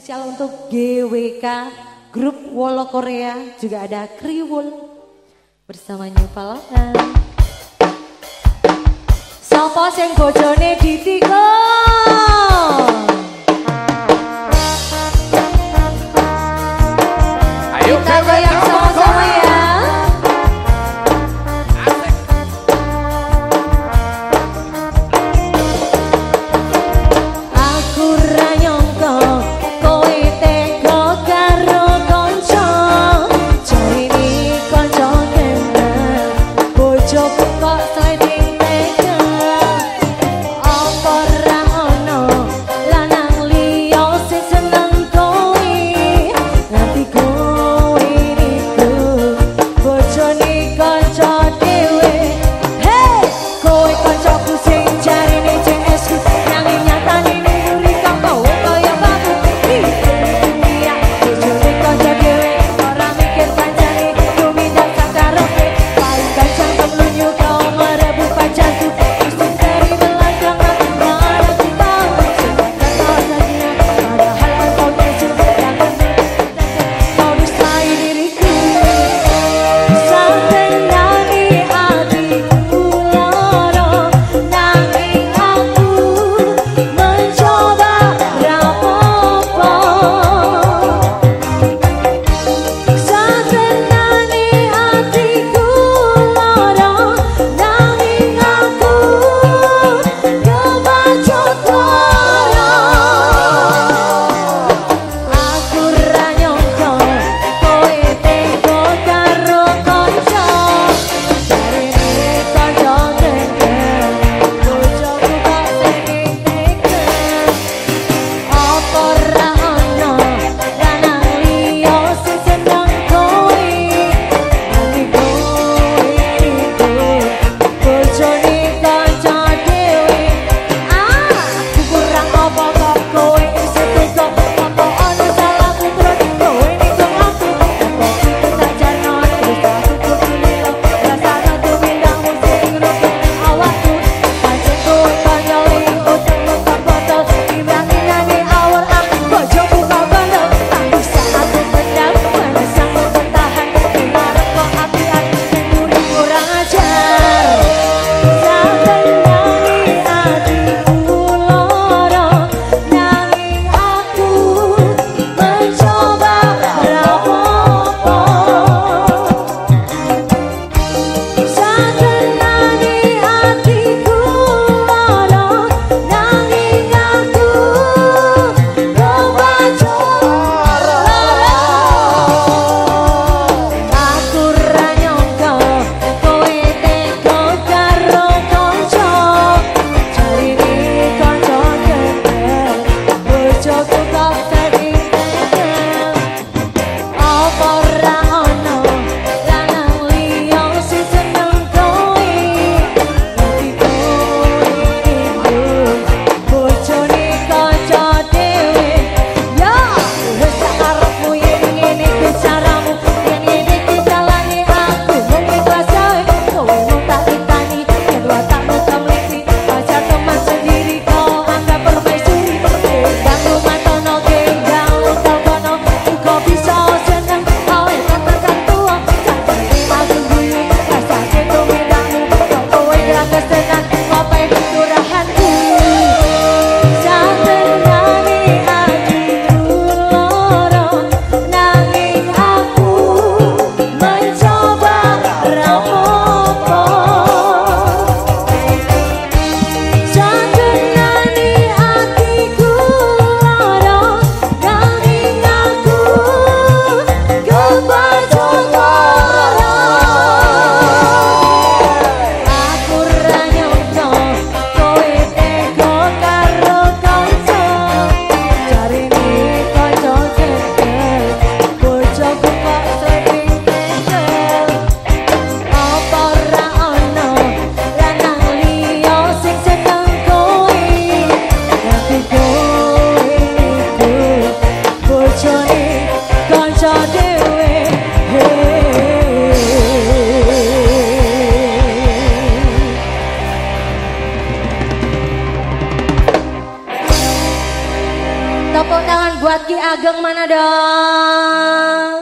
spesial untuk GWK Grup Wolo Korea juga ada Kriwul bersama New Palangan. Sopo sing bojone ditikung? soi tay you. Ki Ageng mana dong?